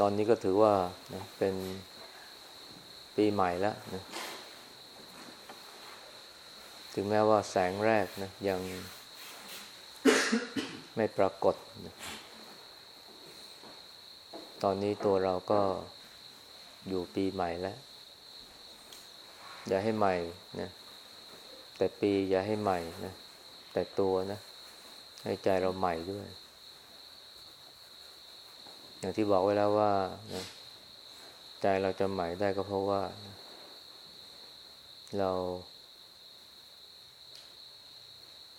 ตอนนี้ก็ถือว่านะเป็นปีใหม่แล้วนะถึงแม้ว่าแสงแรกนะยังไม่ปรากฏนะตอนนี้ตัวเราก็อยู่ปีใหม่แล้ว อย่าให้ใหม่นะแต่ปีอย่าให้ใหม่นะแต่ตัวนะ ให้ใจเราใหม่ด้วย อย่างที่บอกไว้แล้วว่านะใจเราจะใหม่ได้ก็เพราะว่า เรา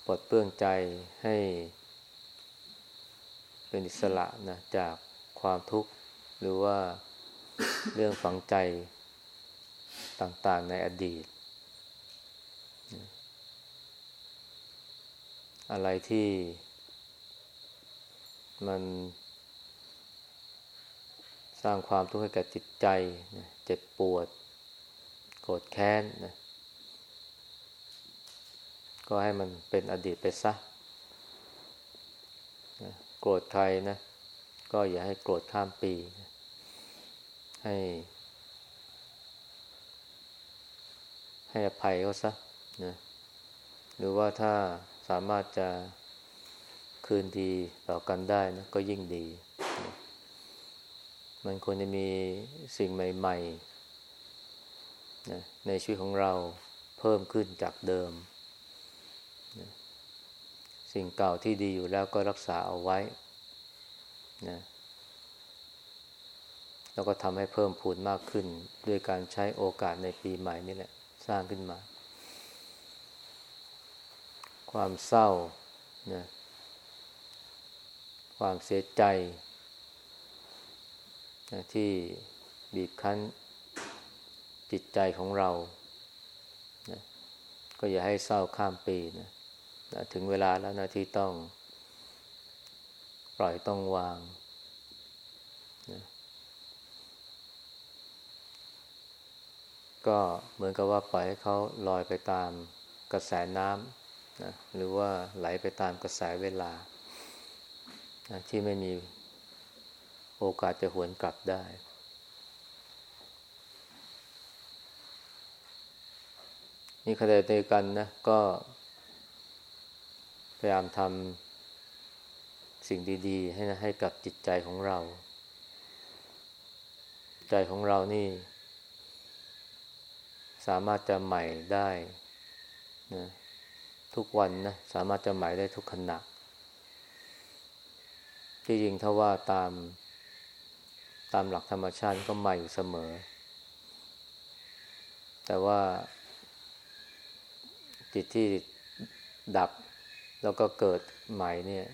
ปลดเปลื้องใจให้เป็นอิสระนะจากความทุกข์หรือว่าเรื่องฝังใจต่างๆในอดีต อะไรที่มัน สร้างความทุกข์ให้แก่จิตใจนะเจ็บปวด โกรธแค้นนะก็ให้มันเป็นอดีตไปซะนะโกรธใครนะ ก็อย่าให้โกรธข้ามปีนะให้ ให้อภัยเขาซะนะหรือว่าถ้าสามารถจะคืนดีต่อกันได้นะก็ยิ่งดีนะ มันควรจะมีสิ่งใหม่ๆนะในชีวิตของเราเพิ่มขึ้นจากเดิมนะสิ่งเก่าที่ดีอยู่แล้วก็รักษาเอาไว้นะแล้วก็ทำให้เพิ่มพูนมากขึ้น ด้วยการใช้โอกาสในปีใหม่นี่แหละ สร้างขึ้นมา ความเศร้านะความเสียใจ ที่บีบคั้นจิตใจของเรานะก็อย่าให้เศร้าข้ามปีนะนะถึงเวลาแล้วนะที่ต้อง ปล่อยต้องวางนะก็เหมือนกับว่าปล่อยให้เขาลอยไปตามกระแสน้ำนะหรือว่าไหลไปตามกระแสเวลานะที่ไม่มี โอกาสจะหวนกลับได้ นี่ขณะเดียวกันนะ ก็พยายามทำสิ่งดีๆ ให้นะให้กับจิตใจของเรา ใจของเรานี่ สามารถจะใหม่ได้นะทุกวันนะ สามารถจะใหม่ได้ทุกขณะที่จริงถ้าว่าตาม ตามหลักธรรมชาติก็ใหม่อยู่เสมอ แต่ว่าจิตที่ดับแล้วก็เกิดใหม่เนี่ย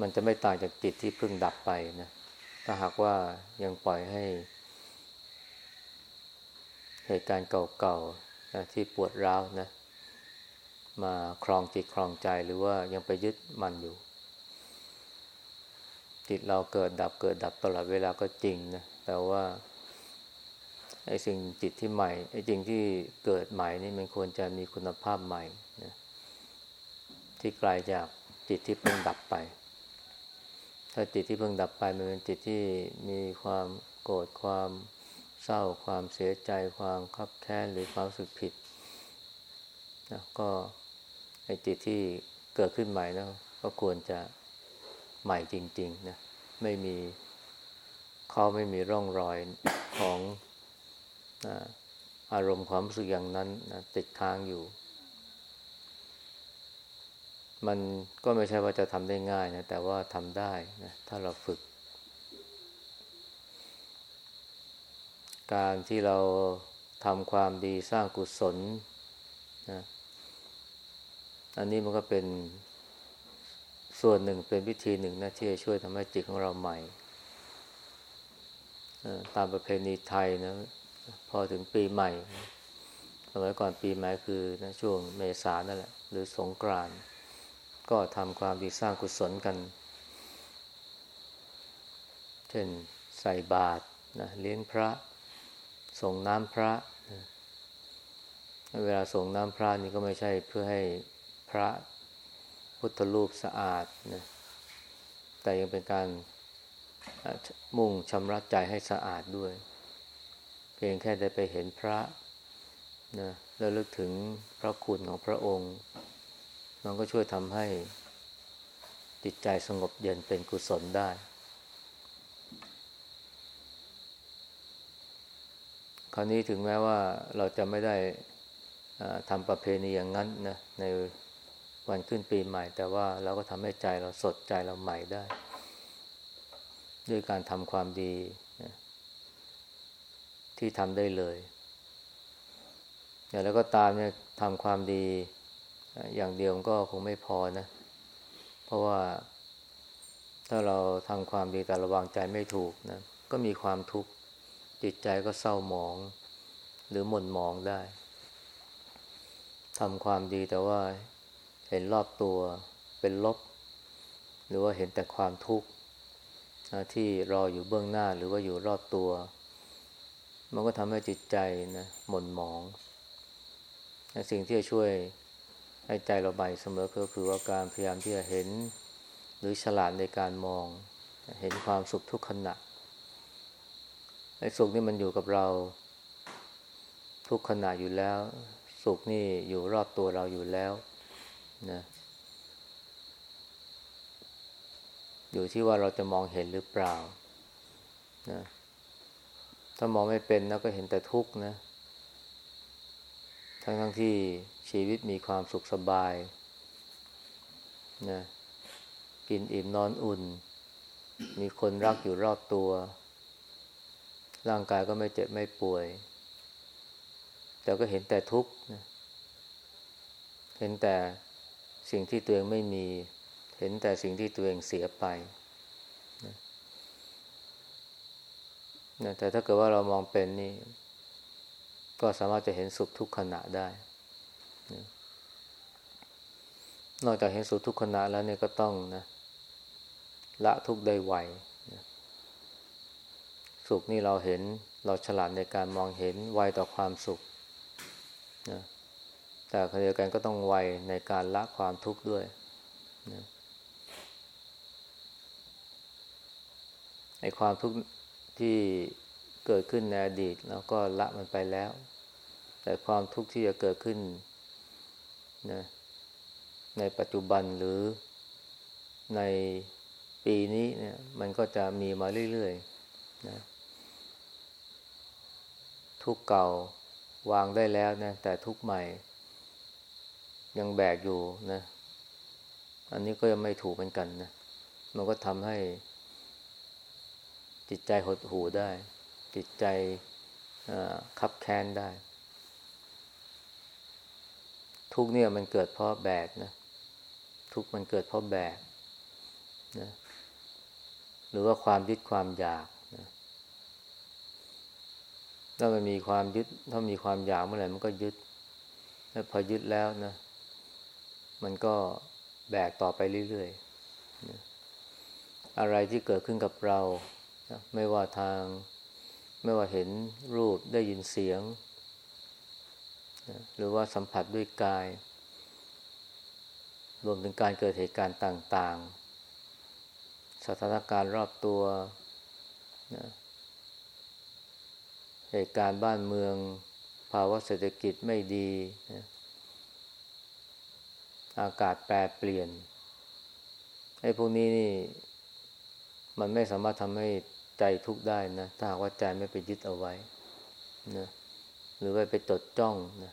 มันจะไม่ต่างจากจิตที่เพิ่งดับไปนะ ถ้าหากว่ายังปล่อยให้ เหตุการณ์เก่าๆนะที่ปวดร้าวนะ มาครองจิตครองใจหรือว่ายังไปยึดมันอยู่ จิตเราเกิดดับเกิดดับตลอดเวลาก็จริงนะแต่ว่าไอ้สิ่งจิตที่ใหม่ไอ้จริงที่เกิดใหม่นี่มันควรจะมีคุณภาพใหม่นะที่ไกลาจากจิตที่เพิ่งดับไป ถ้าจิตที่เพิ่งดับไปมันเป็นจิตที่มีความโกรธความเศร้าความเสียใจความคับแค้นหรือความสึกผิดนะก็ไอ้จิตที่เกิดขึ้นใหม่นะก็ควรจะ ใหม่จริงๆนะไม่มีเขาไม่มีร่องรอยของอารมณ์ความรู้สึกอย่างนั้นนะติดค้างอยู่ มันก็ไม่ใช่ว่าจะทำได้ง่ายนะแต่ว่าทำได้นะถ้าเราฝึก การที่เราทำความดีสร้างกุศลนะอันนี้มันก็เป็น ส่วนหนึ่งเป็นวิธีหนึ่งนะที่จะช่วยทำให้จิตของเราใหม่ตามประเพณีไทยนะ พอถึงปีใหม่สมัยก่อนปีใหม่คือนะช่วงเมษานั่นแหละ หรือสงกรานต์ก็ทำความดีสร้างกุศลกัน เช่นใส่บาตรนะเลี้ยงพระ ส่งน้ำพระนะเวลาส่งน้ำพระนี่ก็ไม่ใช่เพื่อให้พระ พุทธรูปสะอาดนะแต่ยังเป็นการมุ่งชำระใจให้สะอาดด้วย เพียงแค่ได้ไปเห็นพระนะแล้วลึกถึงพระคุณของพระองค์ มันก็ช่วยทำให้จิตใจสงบเย็นเป็นกุศลได้ คราวนี้ถึงแม้ว่าเราจะไม่ได้ทำประเพณีอย่างนั้นนะใน วันขึ้นปีใหม่ แต่ว่าเราก็ทำให้ใจเราสดใจเราใหม่ได้ ด้วยการทำความดี ที่ทำได้เลยอย่างแล้วก็ตามเนี่ยทำความดี อย่างเดียวก็คงไม่พอนะ เพราะว่า ถ้าเราทำความดีแต่ระวังใจไม่ถูกนะก็มีความทุกข์จิตใจก็เศร้าหมอง หรือหม่นหมองได้ทำความดีแต่ว่า เห็นรอบตัวเป็นลบ หรือว่าเห็นแต่ความทุกข์ที่รออยู่เบื้องหน้าหรือว่าอยู่รอบตัว มันก็ทำให้จิตใจนะหม่นหมอง สิ่งที่จะช่วยให้ใจเราใบเสมอก็คือว่าการพยายามที่จะเห็น หรือฉลาดในการมอง เห็นความสุขทุกขณะไอ้สุขนี่มันอยู่กับเรา ทุกขณะอยู่แล้ว สุขนี่อยู่รอบตัวเราอยู่แล้ว นะอยู่ที่ว่าเราจะมองเห็นหรือเปล่านะถ้ามองไม่เป็นนะก็เห็นแต่ทุกข์นะ ทั้งทั้งที่ชีวิตมีความสุขสบายนะกินอิ่มนอนอุ่น มีคนรักอยู่รอบตัว ร่างกายก็ไม่เจ็บไม่ป่วย แต่ก็เห็นแต่ทุกข์นะเห็นแต่ สิ่งที่ตัวเองไม่มี เห็นแต่สิ่งที่ตัวเองเสียไปนะนะแต่ถ้าเกิดว่าเรามองเป็นนี่ ก็สามารถจะเห็นสุขทุกขณะได้นอกจากเห็นสุขทุกขณะแล้วเนี่ยก็ต้องนะละทุกได้ไวสุขนี่เราเห็นเราฉลาดในการมองเห็นไวต่อความสุขนะ แต่ขณะเดียวกันก็ต้องไวในการละความทุกข์ด้วยนะไอ้ความทุกข์ที่เกิดขึ้นในอดีตแล้วก็ละมันไปแล้ว แต่ความทุกข์ที่จะเกิดขึ้นนะในปัจจุบันหรือในปีนี้เนี่ย มันก็จะมีมาเรื่อยๆนะทุกเก่าวางได้แล้วนะแต่ทุกใหม่ ยังแบกอยู่นะ อันนี้ก็ยังไม่ถูกเหมือนกันนะ มันก็ทำให้จิตใจหดหูได้ จิตใจคับแค้นได้ ทุกเนี่ยมันเกิดเพราะแบกนะ ทุกมันเกิดเพราะแบกนะหรือว่าความยึดความอยากนะถ้ามันมีความยึด ถ้ามีความอยากเมื่อไหร่มันก็ยึด แล้วพอยึดแล้วนะ มันก็แบกต่อไปเรื่อยๆ อะไรที่เกิดขึ้นกับเรา ไม่ว่าทาง ไม่ว่าเห็นรูปได้ยินเสียง หรือว่าสัมผัสด้วยกาย รวมถึงการเกิดเหตุการณ์ต่างๆ สถานการณ์รอบตัวนะเหตุการณ์บ้านเมือง ภาวะเศรษฐกิจไม่ดีนะ อากาศแปรเปลี่ยนไอ้พวกนี้นี่ มันไม่สามารถทำให้ใจทุกข์ได้นะ ถ้าหากว่าใจไม่ไปยึดเอาไว้นะหรือว่าไปจดจ้องนะ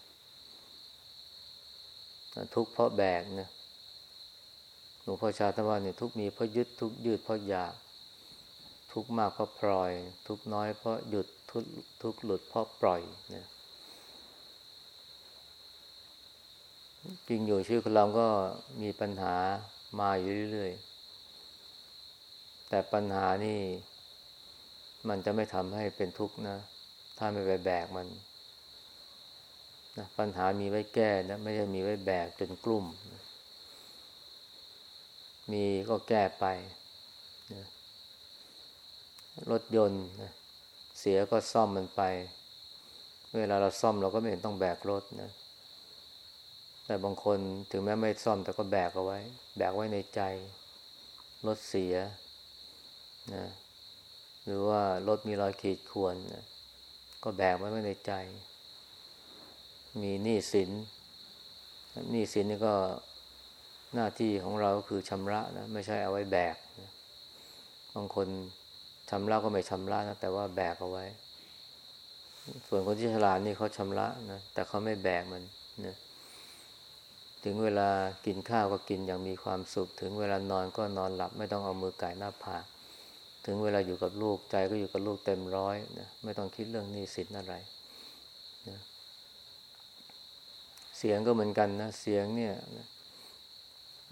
ทุกเพราะแบกนะหลวงพ่อชาตว่าเนี่ยทุกมีเพราะยึดทุกยืดเพราะอยากทุกมากเพราะปล่อย ทุกน้อยเพราะหยุดทุกทุกหลุดเพราะปล่อยนะ จริงอยู่ชีวิตของเราก็มีปัญหามาอยู่เรื่อยๆ แต่ปัญหานี่มันจะไม่ทำให้เป็นทุกข์นะ ถ้าไม่ไปแบกมันนะปัญหามีไว้แก้นะ ไม่ใช่มีไว้แบกจนกลุ่ม มีก็แก้ไปนะรถยนต์นะเสียก็ซ่อมมันไป เวลาเราซ่อมเราก็ไม่เห็นต้องแบกรถนะ แต่บางคนถึงแม้ไม่ซ่อมแต่ก็แบกเอาไว้ แบกไว้ในใจ รถเสียนะหรือว่ารถมีรอยขีดข่วนนะก็แบกไว้ไม่ในใจ มีหนี้สินหนี้สินนี่ก็หน้าที่ของเราก็คือชำระนะไม่ใช่เอาไว้แบกนะบางคนชำระก็ไม่ชำระนะแต่ว่าแบกเอาไว้ ส่วนคนที่ฉลาดนี่เขาชำระนะแต่เขาไม่แบกมันนะ ถึงเวลากินข้าวก็กินอย่างมีความสุข ถึงเวลานอนก็นอนหลับไม่ต้องเอามือไก่หน้าผากถึงเวลาอยู่กับลูกใจก็อยู่กับลูกเต็มร้อยนะไม่ต้องคิดเรื่องหนี้สินอะไรนะเสียงก็เหมือนกันนะเสียงเนี่ยนะ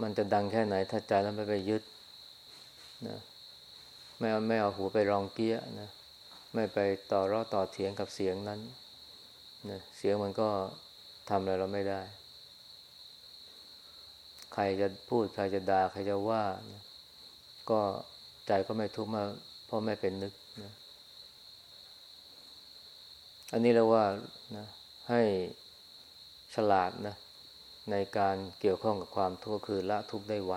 มันจะดังแค่ไหน ถ้าใจแล้วไม่ไปยึดนะไม่เอาไม่เอาหูไปรองเกี้ยนะไม่ไปต่อรอต่อเถียงกับเสียงนั้นนะเสียงมันก็ทำอะไรเราไม่ได้ ครจะพูดใครจะด่าใครจะว่านะก็ใจก็ไม่ทุกข์มาเพราะไม่เป็นนึกนะอันนี้เราว่านะให้ฉลาดนะในการเกี่ยวข้องกับความทุกข์คือละทุกข์ได้ไว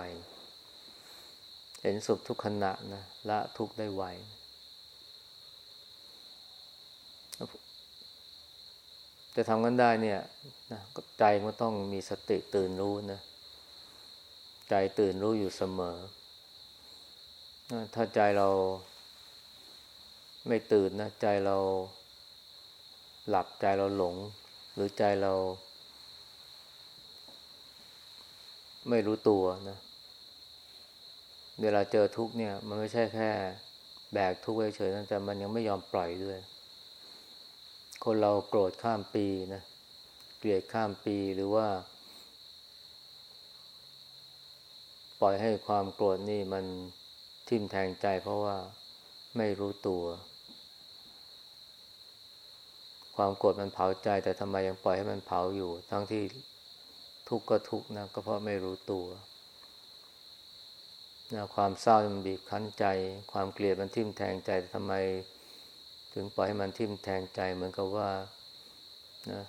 เห็นสุขทุกขณะนะละทุกข์ได้ไว จะทำกันได้เนี่ยนะใจมันต้องมีสติตื่นรู้นะ ใจตื่นรู้อยู่เสมอ ถ้าใจเราไม่ตื่นนะ ใจเราหลับใจเราหลง หรือใจเรา ไม่รู้ตัวนะ เวลาเจอทุกเนี่ย มันไม่ใช่แค่ แบกทุกข์ไว้เฉยนะแต่มันยังไม่ยอมปล่อยด้วย คนเราโกรธข้ามปีนะเกลียดข้ามปีหรือว่า ปล่อยให้ความโกรธนี่มันทิ่มแทงใจเพราะว่าไม่รู้ตัว ความโกรธมันเผาใจ แต่ทำไมยังปล่อยให้มันเผาอยู่ ทั้งที่ทุกข์ก็ทุกข์นะก็เพราะไม่รู้ตัวนะความเศร้ามันบีบคั้นใจ ความเกลียดมันทิ่มแทงใจทำไม ถึงปล่อยให้มันทิ่มแทงใจ เหมือนกับว่านะ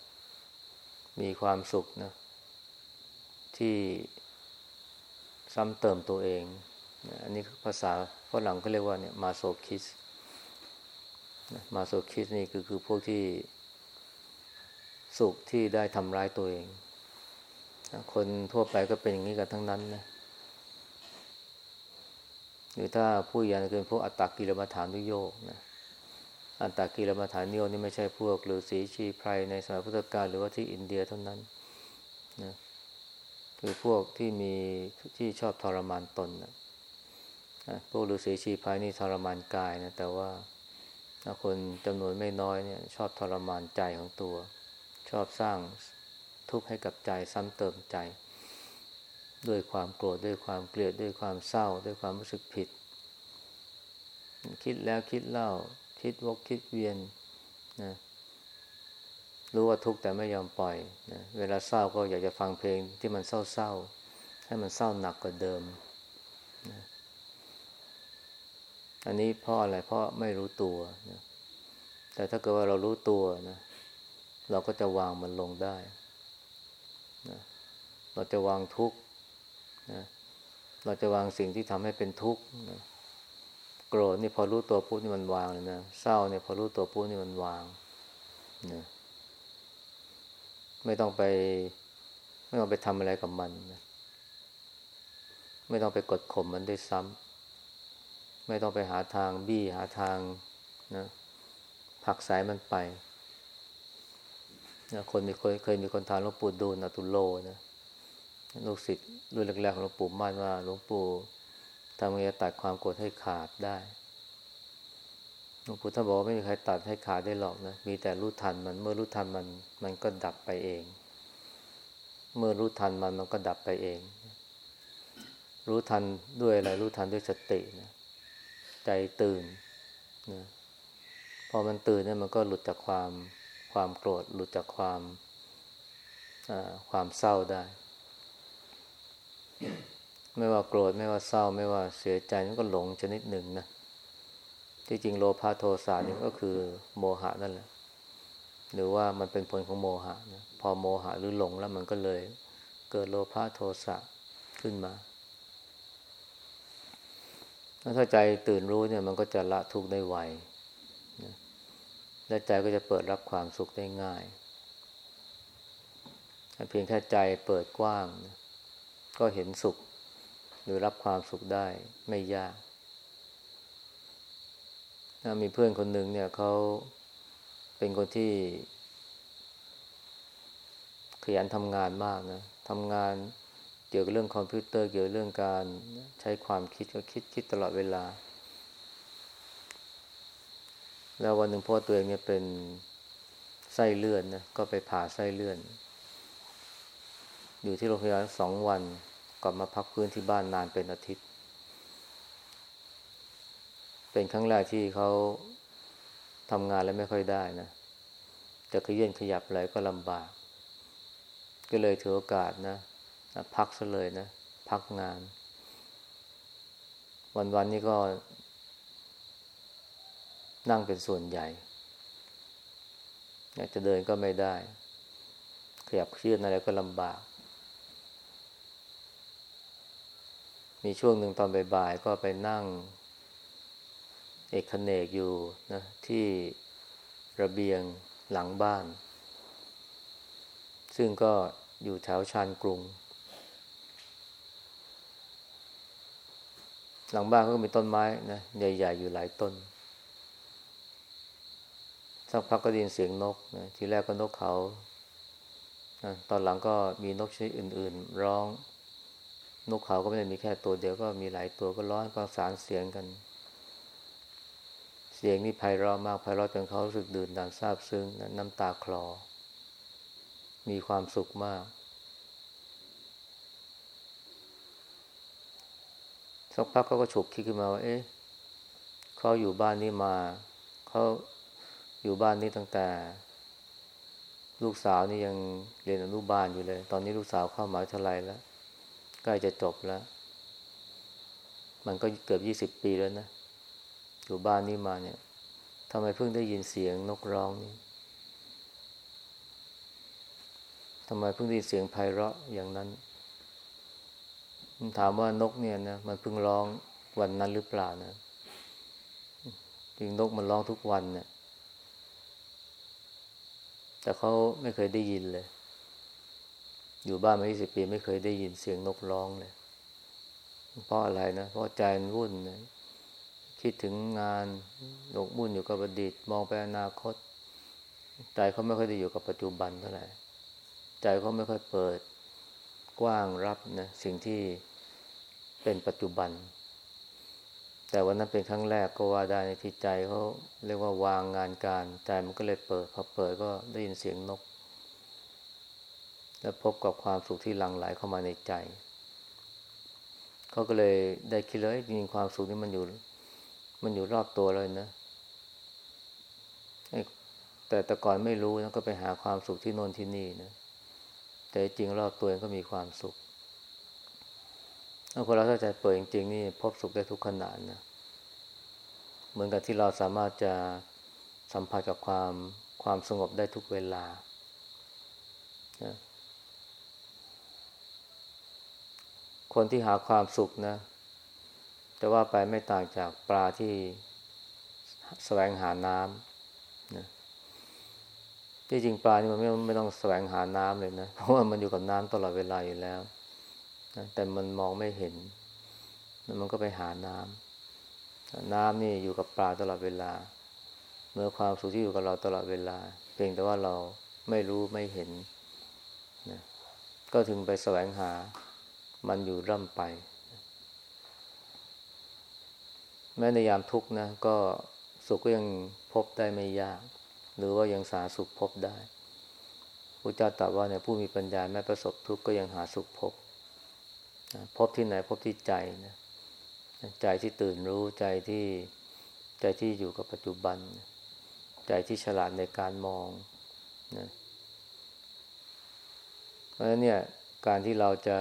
มีความสุขนะที่ ซ้ำเติมตัวเอง อันนี้ภาษาฝรั่งก็เรียกว่าเนี่ยมาโซคิสมาโซคิสนี่คือคือพวกที่สุขที่ได้ทำร้ายตัวเอง คนทั่วไปก็เป็นอย่างนี้กันทั้งนั้นนะหรือถ้าผู้ยานเป็นพวกอัตตกิลมัฐานุโยกนะอัตตกิลมัฐานุโยกนี่ไม่ใช่พวกหรือสีชีไพรในสมัยพุทธกาลหรือว่าที่อินเดียเท่านั้นนะ คือพวกที่มีที่ชอบทรมานตนนะพวกฤาษีชีพายนี่ทรมานกายนะแต่ว่าคนจำนวนไม่น้อยเนี่ย ชอบทรมานใจของตัว ชอบสร้างทุกข์ให้กับใจซ้ำเติมใจ ด้วยความโกรธด้วยความเกลียดด้วยความเศร้า ด้วยความรู้สึกผิด คิดแล้วคิดเล่า คิดวกคิดเวียนนะ รู้ว่าทุกข์แต่ไม่ยอมปล่อยนะเวลาเศร้าก็อยากจะฟังเพลงที่มันเศร้าๆ ให้มันเศร้าหนักกว่าเดิมนะอันนี้เพราะอะไรเพราะไม่รู้ตัวนะแต่ถ้าเกิดว่าเรารู้ตัวนะ เราก็จะวางมันลงได้นะเราจะวางทุกข์นะเราจะวางสิ่งที่ทำให้เป็นทุกข์นะโกรธนี่พอรู้ตัวปุ๊บนี่มันวางเลยนะเศร้าเนี่ยพอรู้ตัวปุ๊บนี่มันวางนะ ไม่ต้องไป ไม่ต้องไปทำอะไรกับมันนะไม่ต้องไปกดข่มมันด้วยซ้ำไม่ต้องไปหาทางบี้หาทางนะผักสายมันไปนะคนมีเคยเคยมีคนทานหลวงปู่ดูลอตุโลนะลูกศิษย์รุ่นแรกๆของหลวงปู่มั่นว่าหลวงปู่ทำไงจะตัดความโกรธให้ขาดได้ หลวงปู่ท่านบอกว่าไม่มีใครตัดให้ขาดได้หรอกนะ มีแต่รู้ทันมันเมื่อรู้ทันมัน มันก็ดับไปเอง เมื่อรู้ทันมันมันก็ดับไปเอง รู้ทันด้วยอะไรรู้ทันด้วยสตินะใจตื่นนะพอมันตื่นเนี่ยมันก็หลุดจากความความโกรธ หลุดจากความความเศร้าได้ ไม่ว่าโกรธไม่ว่าเศร้า ไม่ว่าเสียใจมันก็หลงชนิดหนึ่งนะ ที่จริงโลภะโทสะนี่ก็คือโมหะนั่นแหละ หรือว่ามันเป็นผลของโมหะนะพอโมหะหรือหลงแล้วมันก็เลยเกิดโลภะโทสะขึ้นมา ถ้าใจตื่นรู้เนี่ยมันก็จะละทุกข์ได้ไวนะและใจก็จะเปิดรับความสุขได้ง่าย เพียงแค่ใจเปิดกว้างนะก็เห็นสุข หรือรับความสุขได้ไม่ยาก มีเพื่อนคนหนึ่งเนี่ยเขาเป็นคนที่ ขยันทำงานมากนะทำงานเกี่ยวกับเรื่องคอมพิวเตอร์เกี่ยวกับเรื่องการใช้ความคิดก็คิดคิดตลอดเวลา แล้ววันหนึ่งพ่อตัวเองเนี่ยเป็นไส้เลื่อนนะก็ไปผ่าไส้เลื่อน อยู่ที่โรงพยาบาลสองวันกลับมาพักพื้นที่บ้านนานเป็นอาทิตย์ เป็นครั้งแรกที่เขาทำงานแล้วไม่ค่อยได้นะจะขยื่นขยับอะไรก็ลำบาก ก็เลยถือโอกาสนะพักซะเลยนะ พักงาน วันๆนี้ก็ นั่งเป็นส่วนใหญ่อยากจะเดินก็ไม่ได้ ขยับเคลื่อนอะไรก็ลำบาก มีช่วงหนึ่งตอนบ่ายๆก็ไปนั่ง เอกเนกอยู่นะที่ระเบียงหลังบ้าน ซึ่งก็อยู่แถวชานกรุง หลังบ้านก็มีต้นไม้นะใหญ่ ๆ อยู่หลายต้น สักพักก็ได้ยินเสียงนกนะทีแรกก็นกเขานะตอนหลังก็มีนกชนิดอื่น ๆ ร้อง นกเขาก็ไม่ได้มีแค่ตัวเดียวก็มีหลายตัวก็ร้องประสานเสียงกัน สียงนี่ไพเราะมากไพเราะจนเขารู้สึกดื่นด่านซาบซึ้งน้ำตาคลอ มีความสุขมาก สักพักเขาก็ฉุกคิดขึ้นมาว่า เอ๊ะเขาอยู่บ้านนี้มา เขาอยู่บ้านนี้ตั้งแต่ ลูกสาวนี่ยังเรียนอนุบาลอยู่เลย ตอนนี้ลูกสาวเข้ามาเท่าไรแล้วใกล้จะจบแล้ว มันก็เกือบยี่สิบปีแล้วนะ อยู่บ้านนี้มาเนี่ยทำไมเพิ่งได้ยินเสียงนกร้องนี่ทำไมเพิ่งได้ยินเสียงไพเราะอย่างนั้น ถามว่านกเนี่ยนะมันเพิ่งร้องวันนั้นหรือเปล่านะจริงนกมันร้องทุกวันเนี่ยแต่เขาไม่เคยได้ยินเลย อยู่บ้านมา 20 ปีไม่เคยได้ยินเสียงนกร้องเลย เพราะอะไรนะ เพราะใจมันวุ่นนะ คิดถึงงานหลกมุ่นอยู่กับอดีตมองไปอนาคต ใจเขาไม่ค่อยได้อยู่กับปัจจุบันเท่าไหร่ใจเขาไม่ค่อยเปิดกว้างรับนะสิ่งที่เป็นปัจจุบัน แต่วันนั้นเป็นครั้งแรกก็ว่าได้ในที่ใจเขาเรียกว่าวางงานการ ใจมันก็เลยเปิดพอเปิดก็ได้ยินเสียงนก แล้วพบกับความสุขที่หลั่งไหลเข้ามาในใจ เขาก็เลยได้คิดเลยจริงความสุขนี่มันอยู่ มันอยู่รอบตัวเลยนะ แต่แต่ก่อนไม่รู้นะก็ไปหาความสุขที่โน่นที่นี่นะ แต่จริงรอบตัวเองก็มีความสุขถ้าคนเราถ้าใจเปิดจริงๆนี่พบสุขได้ทุกขณะนะ เหมือนกับที่เราสามารถจะสัมผัสกับความความสงบได้ทุกเวลานะคนที่หาความสุขนะ แต่ว่าไปไม่ต่างจากปลาที่แสวงหาน้ำนะที่จริงปลานี่มันไม่ไม่ต้องแสวงหาน้ำเลยนะ เพราะว่ามันอยู่กับน้ำตลอดเวลาอยู่แล้วนะแต่มันมองไม่เห็น มันก็ไปหาน้ำน้ำนี่อยู่กับปลาตลอดเวลา เมื่อความสุขที่อยู่กับเราตลอดเวลา เพียงแต่ว่าเราไม่รู้ไม่เห็นนะก็ถึงไปแสวงหา มันอยู่ร่ำไป แม้ในยามทุกข์นะก็สุขก็ยังพบได้ไม่ยาก หรือว่ายังสาสุขพบได้พระเจ้าตรัสว่าเนี่ยผู้มีปัญญาแม้ประสบทุกข์ก็ยังหาสุขพบพบที่ไหนพบที่ใจนะใจที่ตื่นรู้ใจที่ใจที่อยู่กับปัจจุบัน ใจที่ฉลาดในการมองนะเพราะฉะนั้นเนี่ยการที่เราจะ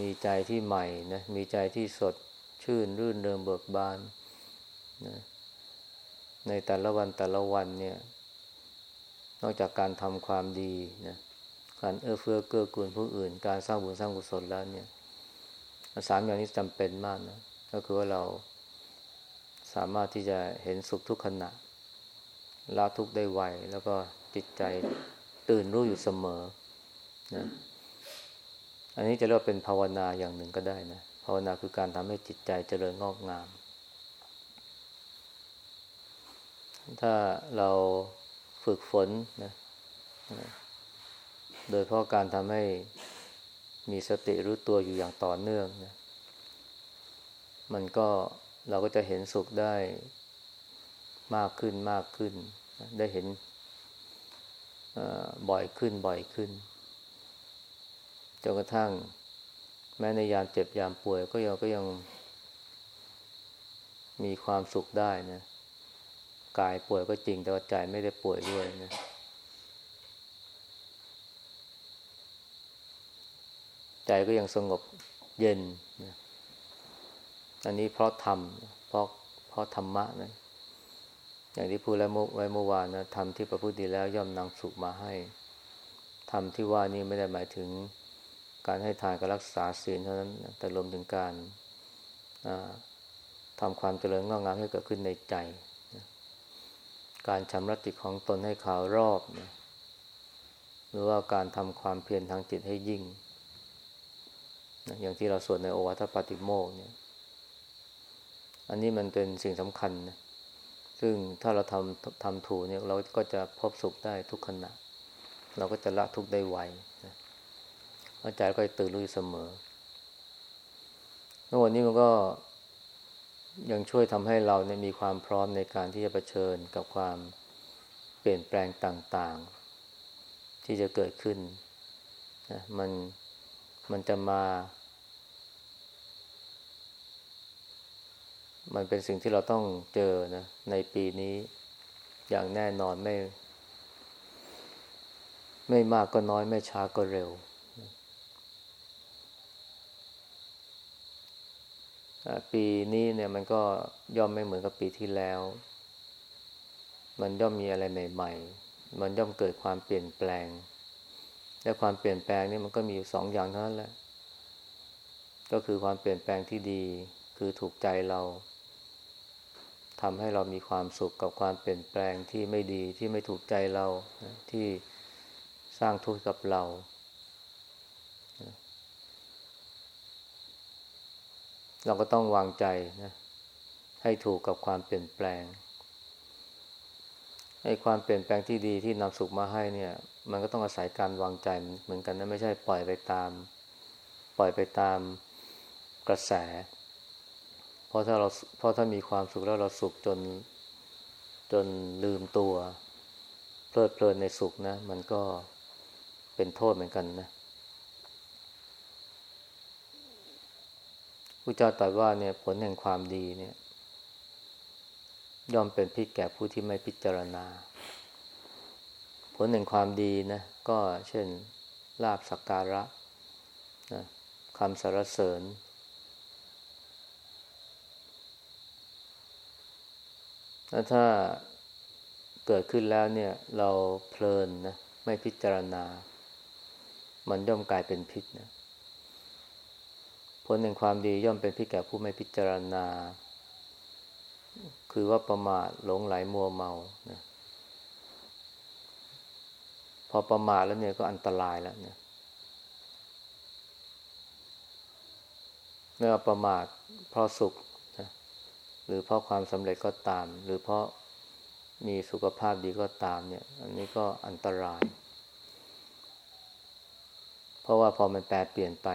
มีใจที่ใหม่นะมีใจที่สด ชื่นรื่นเริงเบิกบานนะในแต่ละวันแต่ละวันเนี่ย นอกจากการทำความดีนะการเอื้อเฟื้อเกื้อกูลผู้อื่น การสร้างบุญสร้างกุศลแล้วเนี่ยสามอย่างนี้จำเป็นมากนะก็คือว่าเราสามารถที่จะเห็นสุขทุกขณะละทุกได้ไวแล้วก็จิตใจตื่นรู้อยู่เสมอนะอันนี้จะเรียกว่าเป็นภาวนาอย่างหนึ่งก็ได้นะาวนาคือการทำให้จิตใจเจริญงอกงาม ถ้าเราฝึกฝนนะโดยเพราะการทำให้มีสติรู้ตัวอยู่อย่างต่อเนื่องนะมันก็เราก็จะเห็นสุขได้มากขึ้นมากขึ้น ได้เห็นบ่อยขึ้นบ่อยขึ้นจนกระทั่ง แม้ในยามเจ็บยามป่วยก็ยังก็ยังมีความสุขได้นะกายป่วยก็จริงแต่ว่าใจไม่ได้ป่วยด้วยนะใจก็ยังสงบเย็นนะอันนี้เพราะธรรมเพราะเพราะธรรมะนะอย่างที่พูดแล้วไว้เมื่อวานนะธรรมที่ประพฤติดีแล้วย่อมนำสุขมาให้ธรรมที่ว่านี้ไม่ได้หมายถึง การให้ทานการรักษาศีลเท่านั้น แต่รวมถึงการทำความเจริญงอกงามให้เกิดขึ้นในใจ การชำระจิตของตนให้ขาวรอบนะหรือว่าการทำความเพียรทางจิตให้ยิ่ง อย่างที่เราสวดในโอวาทปาติโมกเนี่ย อันนี้มันเป็นสิ่งสำคัญนะ ซึ่งถ้าเราทำทำถูกเนี่ย เราก็จะพบสุขได้ทุกขณะ เราก็จะละทุกได้ไว นะใจก็ตื่นรู้เสมอแล้ววันนี้มันก็ยังช่วยทำให้เราเนี่ยมีความพร้อมในการที่จะะเผชิญกับความเปลี่ยนแปลงต่าง ๆ ที่จะเกิดขึ้นนะมันมันจะมา มันเป็นสิ่งที่เราต้องเจอนะในปีนี้อย่างแน่นอนไม่ ไม่มากก็น้อยไม่ช้าก็เร็ว ปีนี้เนี่ยมันก็ย่อมไม่เหมือนกับปีที่แล้ว มันย่อมมีอะไรใหม่ ๆ มันย่อมเกิดความเปลี่ยนแปลง และความเปลี่ยนแปลงนี่มันก็มีอยู่สองอย่างเท่านั้นแหละ ก็คือความเปลี่ยนแปลงที่ดี คือถูกใจเราทำให้เรามีความสุขกับความเปลี่ยนแปลงที่ไม่ดีที่ไม่ถูกใจเราที่สร้างทุกข์กับเรา เราก็ต้องวางใจนะให้ถูกกับความเปลี่ยนแปลงให้ความเปลี่ยนแปลงที่ดีที่นำสุขมาให้เนี่ย มันก็ต้องอาศัยการวางใจเหมือนกันนะไม่ใช่ปล่อยไปตาม ปล่อยไปตามกระแส เพราะถ้าเราเพราะถ้ามีความสุขแล้วเราสุขจนจนลืมตัว เพลิดเพลินในสุขนะ มันก็เป็นโทษเหมือนกันนะพ ระเจ้าตรัสว่าเนี่ยผลแห่งความดีเนี่ย ย่อมเป็นพิษแก่ผู้ที่ไม่พิจารณา ผลแห่งความดีนะก็เช่นลาบสักการะนะคำสรรเสริญ แล้วถ้าเกิดขึ้นแล้วเนี่ย เราเพลินนะไม่พิจารณา มันย่อมกลายเป็นพิษนะผ ลแห่งความดีย่อมเป็นพิแก่ผู้ไม่พิจารณา คือว่าประมาทหลงไหลมัวเมานะพอประมาทแล้วเนี่ยก็อันตรายแล้วเนี่ยไม่ว่าประมาทเพราะสุขนะหรือเพราะความสำเร็จก็ตาม หรือเพราะมีสุขภาพดีก็ตามเนี่ย อันนี้ก็อันตราย เพราะว่าพอมันแปรเปลี่ยนไป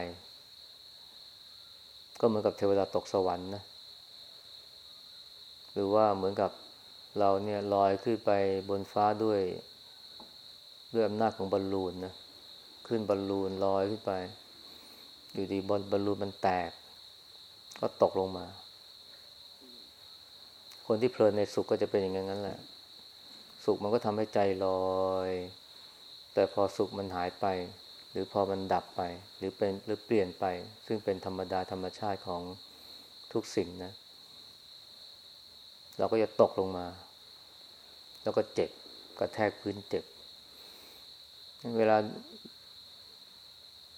ก็เหมือนกับเทวดาตกสวรรค์นะ หรือว่าเหมือนกับเราเนี่ยลอยขึ้นไปบนฟ้าด้วย ด้วยอำนาจของบอลลูนนะ ขึ้นบอลลูนลอยขึ้นไป อยู่ดีบอลบอลลูนมันแตก ก็ตกลงมา คนที่เพลินในสุขก็จะเป็นอย่างนั้นแหละ สุขมันก็ทำให้ใจลอย แต่พอสุขมันหายไป รือพอมันดับไป หรือเป็นหรือเปลี่ยนไป ซึ่งเป็นธรรมดาธรรมชาติของทุกสิ่งนะ เราก็จะตกลงมา แล้วก็เจ็บกระแทกพื้นเจ็บ เวลา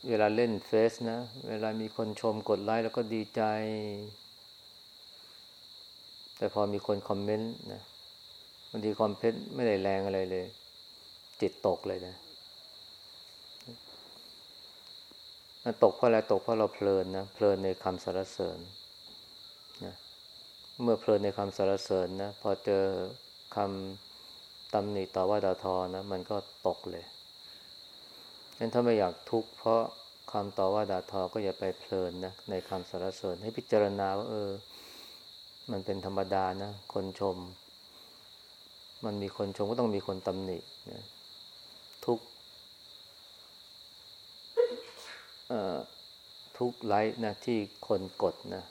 เวลาเล่นเฟซนะ เวลามีคนชมกดไลค์แล้วก็ดีใจ แต่พอมีคนคอมเมนต์นะบางทีคอมเมนต์ไม่ได้แรงอะไรเลย จิตตกเลยนะ ตกเพราะอะไรตกเพราะเราเพลินนะเพลินในคำสรรเสริญนะเมื่อเพลินในคำสรรเสริญนะพอเจอคำตำหนิต่อว่าดาทอนะมันก็ตกเลยงั้นถ้าไม่อยากทุกข์เพราะคำต่อว่าด่าทอก็อย่าไปเพลินนะในคำสรรเสริญ ให้พิจารณาว่าเออ มันเป็นธรรมดานะคนชม มันมีคนชมก็ต้องมีคนตำหนินะทุก ทุกไลค์นะที่คนกดนะ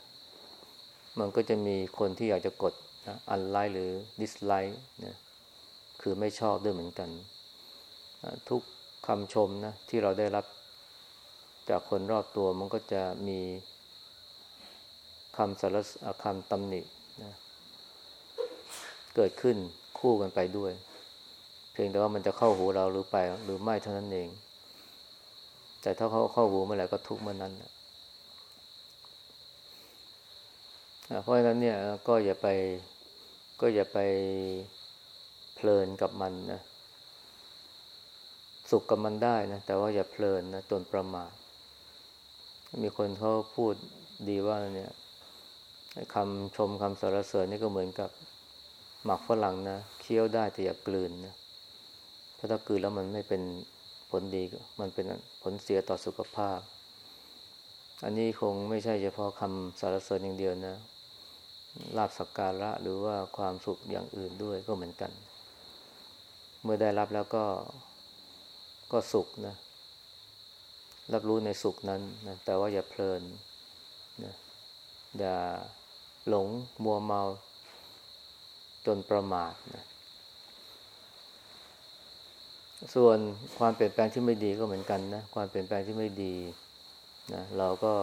มันก็จะมีคนที่อยากจะกดนะอันไลค์หรือดิสไลค์นะคือไม่ชอบด้วยเหมือนกัน ทุกคำชมนะที่เราได้รับจากคนรอบตัวมันก็จะมีคำสารคำตำหนินะเกิดขึ้นคู่กันไปด้วย เพียงแต่ว่ามันจะเข้าหูเราหรือไปหรือไม่เท่านั้นเอง แต่ถ้าเขาเข้าหูเมื่อไหร่ก็ทุกเมื่อนั้นนะเพราะฉะนั้นเนี่ยก็อย่าไปก็อย่าไปเพลินกับมันนะสุขกับมันได้นะแต่ว่าอย่าเพลินนะจนประมาทมีคนเขาพูดดีว่าเนี่ยคำชมคำสรรเสริญนี่ก็เหมือนกับหมักฝรั่งนะเคี้ยวได้แต่อย่ากลืนนะเพราะถ้ากลืนแล้วมันไม่เป็น ผลดีมันเป็นผลเสียต่อสุขภาพ อันนี้คงไม่ใช่เฉพาะคำสรรเสริญอย่างเดียวนะลาบสักการะหรือว่าความสุขอย่างอื่นด้วยก็เหมือนกัน เมื่อได้รับแล้วก็ก็สุขนะ รับรู้ในสุขนั้นนะแต่ว่าอย่าเพลินนะอย่าหลงมัวเมาจนประมาทนะ ส่วนความเปลี่ยนแปลงที่ไม่ดีก็เหมือนกันนะ ความเปลี่ยนแปลงที่ไม่ดีนะเราก็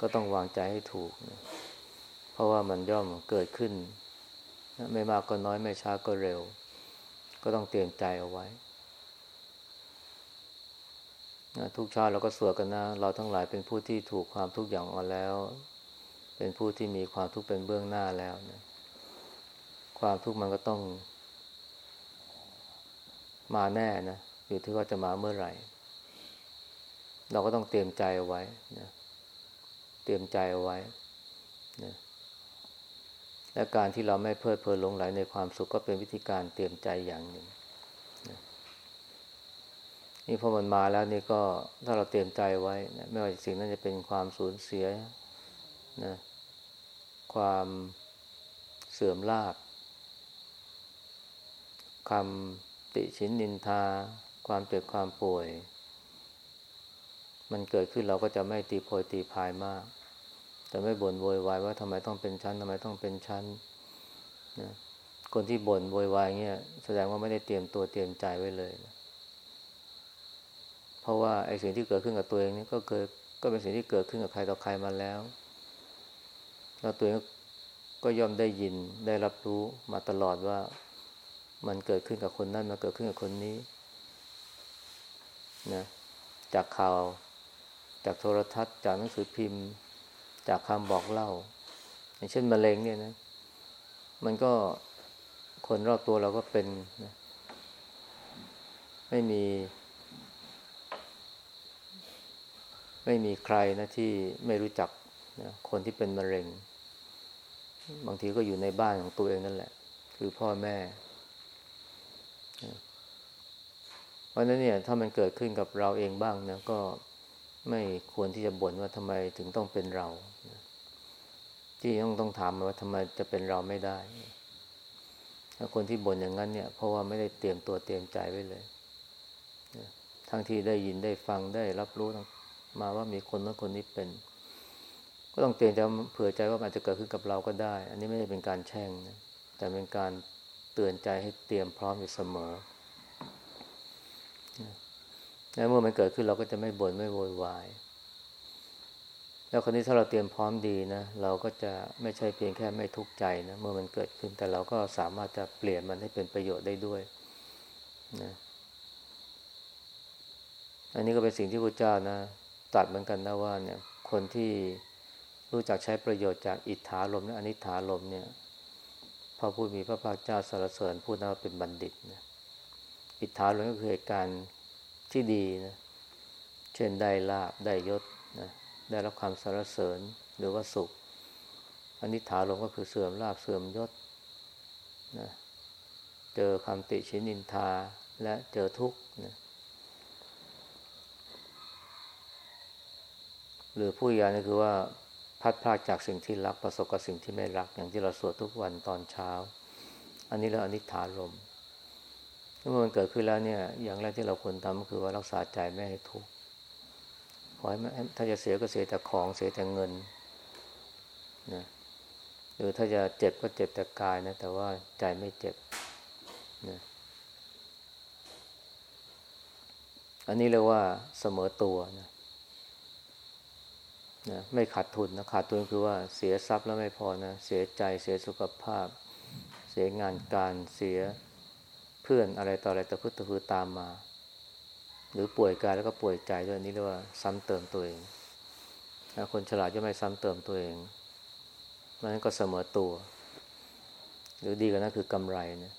ก็ต้องวางใจให้ถูกนะเพราะว่ามันย่อมเกิดขึ้นนะไม่มากก็น้อยไม่ช้าก็เร็ว ก็ต้องเตรียมใจเอาไว้นะทุกชาติเราก็สวดกันนะ เราทั้งหลายเป็นผู้ที่ถูกความทุกข์อย่างมาแล้ว เป็นผู้ที่มีความทุกข์เป็นเบื้องหน้าแล้วนะความทุกข์มันก็ต้อง มาแน่นะอยู่ที่ว่าจะมาเมื่อไหร่ เราก็ต้องเตรียมใจเอาไว้นะเตรียมใจเอาไว้นะและการที่เราไม่เพลิดเพลินหลงไหลในความสุขก็เป็นวิธีการเตรียมใจอย่างหนึ่งนี่พอมันมาแล้วนี่ก็ถ้าเราเตรียมใจไว้นะไม่ว่าสิ่งนั้นจะเป็นความสูญเสียนะความเสื่อมลาบคำ ติชินนินทา ความเจ็บความป่วย มันเกิดขึ้นเราก็จะไม่ตีโพยตีพายมาก จะไม่บ่นโวยวายว่าทำไมต้องเป็นชั้นทำไมต้องเป็นชั้นนะคนที่บ่นโวยวายเงี้ยแสดงว่าไม่ได้เตรียมตัวเตรียมใจไว้เลยนะเพราะว่าไอ้สิ่งที่เกิดขึ้นกับตัวเองนี่ก็เกิดก็เป็นสิ่งที่เกิดขึ้นกับใครต่อใครมาแล้วแล้วตัวเองก็ย่อมได้ยินได้รับรู้มาตลอดว่า มันเกิดขึ้นกับคนนั้นมาเกิดขึ้นกับคนนี้นะจากข่าว จากโทรทัศน์ จากหนังสือพิมพ์ จากคำบอกเล่า อย่างเช่นมะเร็งเนี่ยนะ มันก็คนรอบตัวเราก็เป็นนะไม่มี ไม่มีใครนะที่ไม่รู้จักนะคนที่เป็นมะเร็ง บางทีก็อยู่ในบ้านของตัวเองนั่นแหละ คือพ่อแม่ เพ ราะนั้นเนี่ยถ้ามันเกิดขึ้นกับเราเองบ้างนะก็ไม่ควรที่จะบ่นว่าทำไมถึงต้องเป็นเราที่ต้องต้องถามว่าทำไมจะเป็นเราไม่ได้ ถ้าคนที่บ่นอย่างนั้นเนี่ย เพราะว่าไม่ได้เตรียมตัวเตรียมใจไว้เลยทั้งที่ได้ยินได้ฟังได้รับรู้มาว่ามีคนนั้นคนนี้เป็น ก็ต้องเตือนใจเผื่อใจว่าอาจจะเกิดขึ้นกับเราก็ได้ อันนี้ไม่ได้เป็นการแช่งนะแต่เป็นการเตือนใจให้เตรียมพร้อมอยู่เสมอ และเมื่อมันเกิดขึ้นเราก็จะไม่บ่นไม่โวยวาย แล้วคนนี้ถ้าเราเตรียมพร้อมดีนะ เราก็จะไม่ใช่เพียงแค่ไม่ทุกข์ใจนะเมื่อมันเกิดขึ้นแต่เราก็สามารถจะเปลี่ยนมันให้เป็นประโยชน์ได้ด้วยนะอันนี้ก็เป็นสิ่งที่พระเจ้านะตัดเหมือนกันนะว่าเนี่ย คนที่รู้จักใช้ประโยชน์จากอิทธาลมและอนิถาลมเนี่ยพระผู้มีพระภาคเจ้าสรรเสริญพูดนั้นว่าเป็นบัณฑิตนะอิทธาลมก็คือเหตุการณ์ ที่ดีนะ เช่นได้ลาบได้ยศนะได้รับความสรรเสริญหรือว่าสุข อันนี้ถาลงก็คือเสื่อมลาบเสื่อมยศนะเจอคำติชินินทาและเจอทุกข์นะหรือผู้ยานี่คือว่าพัดพลาดจากสิ่งที่รักประสบกับสิ่งที่ไม่รักอย่างที่เราสวดทุกวันตอนเช้า อันนี้เราอนิถาลม เมื่อมันเกิดขึ้นแล้วเนี่ย อย่างแรกที่เราควรทำก็คือว่ารักษาใจไม่ให้ทุกข์ขอให้ถ้าจะเสียก็เสียแต่ของเสียแต่เงินนะหรือถ้าจะเจ็บก็เจ็บแต่กายนะ แต่ว่าใจไม่เจ็บนะอันนี้เรียกว่าเสมอตัวนะนะไม่ขาดทุนนะขาดทุนคือว่าเสียทรัพย์แล้วไม่พอนะ เสียใจเสียสุขภาพ เสียงานการเสีย เพื่อนอะไรต่ออะไรตะพึดตะพือตามมา หรือป่วยกายแล้วก็ป่วยใจด้วยนี่เรียกว่าซ้ำเติมตัวเองคนฉลาดจะไม่ซ้ำเติมตัวเองนั้นก็เสมอตัว หรือดีกว่านั้นคือกำไรนะ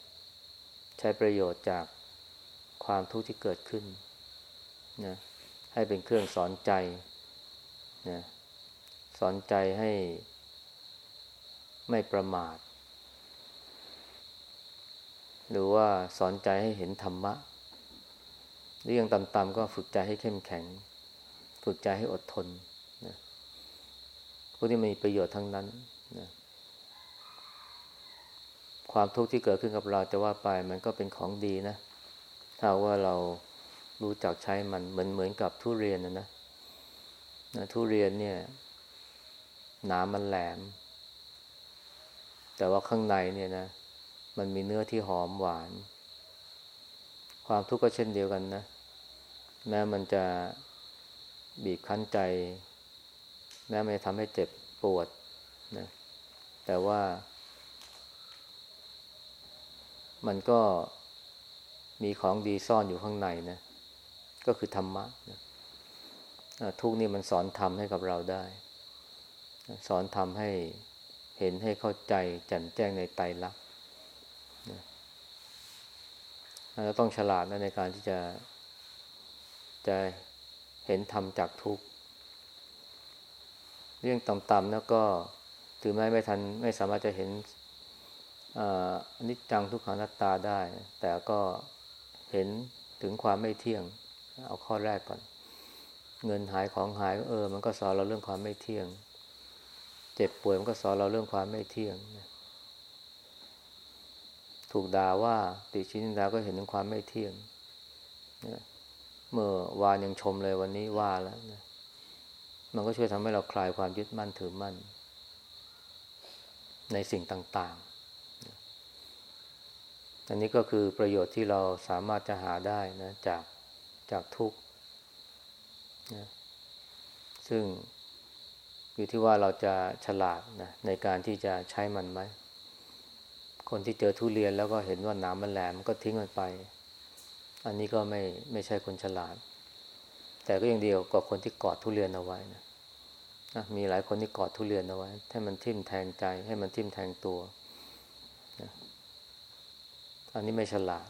ใช้ประโยชน์จากความทุกข์ที่เกิดขึ้นนะให้เป็นเครื่องสอนใจนะสอนใจให้ไม่ประมาท หรือว่าสอนใจให้เห็นธรรมะหรือยังต่ำๆก็ฝึกใจให้เข้มแข็ง ฝึกใจให้อดทนนะพวกนี้มีประโยชน์ทั้งนั้นนะความทุกข์ที่เกิดขึ้นกับเราจะว่าไปมันก็เป็นของดีนะ ถ้าว่าเรารู้จักใช้มันเหมือนเหมือนกับทุเรียนนะนะนะทุเรียนเนี่ยหนามันแหลม แต่ว่าข้างในเนี่ยนะ มันมีเนื้อที่หอมหวาน ความทุกข์ก็เช่นเดียวกันนะ แม้มันจะบีบคั้นใจ แม้มันจะทำให้เจ็บปวดนะแต่ว่า มันก็มีของดีซ่อนอยู่ข้างในนะ ก็คือธรรมะนะทุกนี่มันสอนทำให้กับเราได้ สอนทำให้เห็นให้เข้าใจแจ่มแจ้งในไตรลักษณ เราต้องฉลาดนะในการที่จะจะเห็นธรรมจากทุกเรื่องต่ำๆแล้วก็ถือแม้ไม่ทันไม่สามารถจะเห็นอนิจจังทุกขังนัตตาได้ แต่ก็เห็นถึงความไม่เที่ยง เอาข้อแรกก่อน เงินหายของหายเออ มันก็สอนเราเรื่องความไม่เที่ยง เจ็บป่วยมันก็สอนเราเรื่องความไม่เที่ยง ถูกด่าว่าติชินินดาก็เห็นถึงความไม่เที่ยงเมื่อวานยังชมเลยวันนี้ว่าแล้วนะมันก็ช่วยทำให้เราคลายความยึดมั่นถือมั่น ในสิ่งต่างๆ อันนี้ก็คือประโยชน์ที่เราสามารถจะหาได้นะจากจากทุกข์นะซึ่งอยู่ที่ว่าเราจะฉลาดนะในการที่จะใช้มันไหม คนที่เจอทุเรียนแล้วก็เห็นว่าหน้ำมันแหลมก็ทิ้งมันไป อันนี้ก็ไม่ไม่ใช่คนฉลาด แต่ก็ยังเดียวกับคนที่กอดทุเรียนเอาไว้นะนะมีหลายคนที่กอดทุเรียนเอาไว้ให้มันทิ่มแทงใจ ให้มันทิ่มแทงตัวนะอันนี้ไม่ฉลาด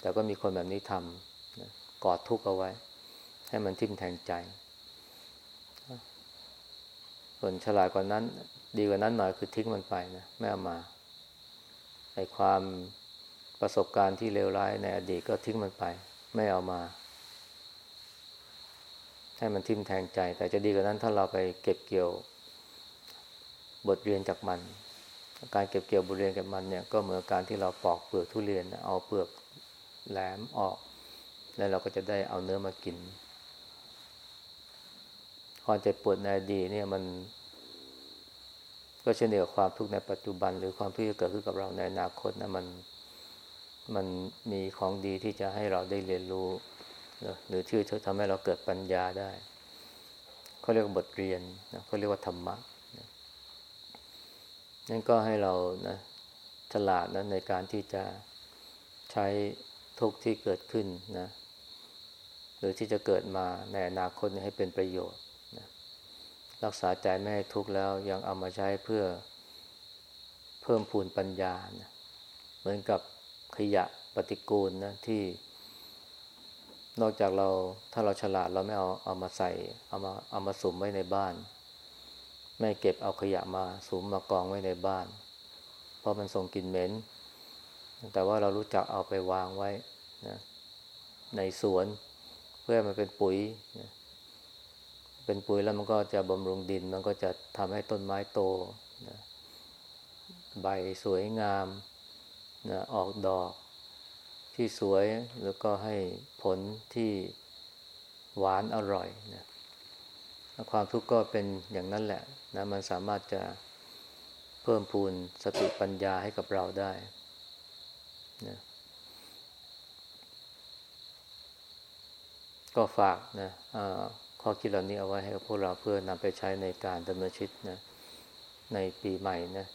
แต่ก็มีคนแบบนี้ทำนะกอดทุกข์เอาไว้ ให้มันทิ่มแทงใจ ส่วนฉลาดกว่านั้น ดีกว่านั้นหน่อยคือทิ้งมันไปนะไม่เอามา ไอความประสบการณ์ที่เลวร้ายในอดีตก็ทิ้งมันไป ไม่เอามา ให้มันทิ่มแทงใจ แต่จะดีกว่านั้นถ้าเราไปเก็บเกี่ยวบทเรียนจากมัน การเก็บเกี่ยวบทเรียนกับมันเนี่ยก็เหมือนการที่เราปอกเปลือกทุเรียนเอาเปลือกแหลมออก แล้วเราก็จะได้เอาเนื้อมากินความเจ็บปวดในอดีตเนี่ยมัน ก็เช่นเดียวกับความทุกข์ในปัจจุบัน หรือความทุกข์ที่เกิดขึ้นกับเราในอนาคตนะมันมันมีของดีที่จะให้เราได้เรียนรู้ หรือที่จะทำให้เราเกิดปัญญาได้เขาเรียกว่าบทเรียนนะเขาเรียกว่าธรรมะนั่นก็ให้เรานะฉลาดนะในการที่จะใช้ทุกข์ที่เกิดขึ้นนะหรือที่จะเกิดมาในอนาคตให้เป็นประโยชน์ รักษาใจไม่ให้ทุกข์แล้วยังเอามาใช้เพื่อเพิ่มพูนปัญญานะเหมือนกับขยะปฏิกูลนะที่ นอกจากเราถ้าเราฉลาดเราไม่เอาเอามาใส่เอามาเอามาสุมไว้ในบ้าน ไม่เก็บเอาขยะมาสุมมากองไว้ในบ้าน เพราะมันส่งกลิ่นเหม็น แต่ว่าเรารู้จักเอาไปวางไว้นะในสวนเพื่อมันเป็นปุ๋ยนะ เป็นปุ๋ยแล้วมันก็จะบำรุงดิน มันก็จะทำให้ต้นไม้โตนะใบสวยงามนะออกดอกที่สวยแล้วก็ให้ผลที่หวานอร่อยนะความทุกข์ก็เป็นอย่างนั้นแหละนะมันสามารถจะเพิ่มพูนสติปัญญาให้กับเราได้นะก็ฝากนะ ข้อคิดเหล่านี้เอาไว้ให้พวกเราเพื่อนำไปใช้ในการดำเนินชีวิตนะในปีใหม่นะ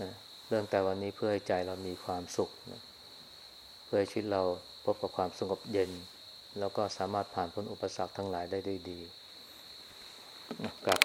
นะเริ่มแต่วันนี้เพื่อให้ใจเรามีความสุขนะเพื่อให้ชีวิตเราพบกับความสงบเย็น แล้วก็สามารถผ่านพ้นอุปสรรคทั้งหลายได้ด้วยดีนะกลับ